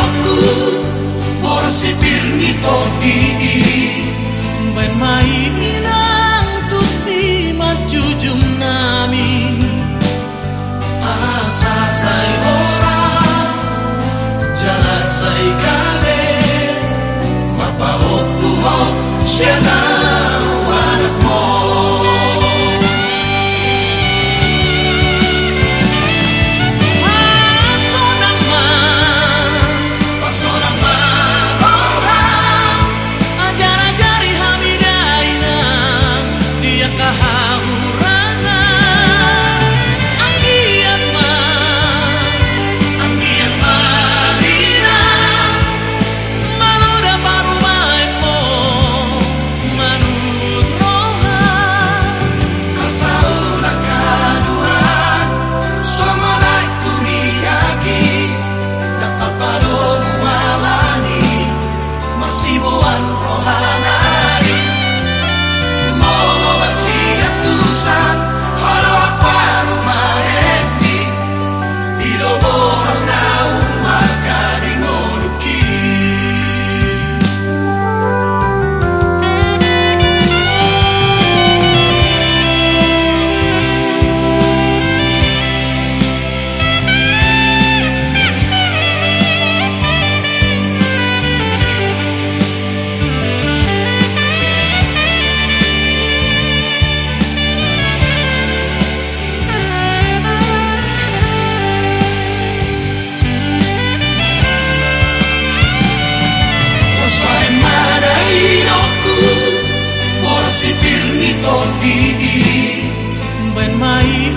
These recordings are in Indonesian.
aku forse si pirni todi ben mai minang tu si majujung nami asa sai horas jalan sai kade. Mapa hopu ho shenai untuk diri Ben mai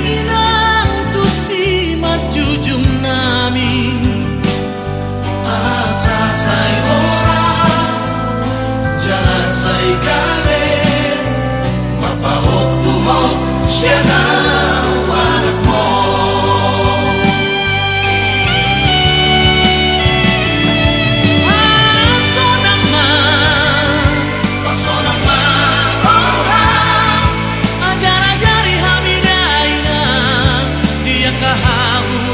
par où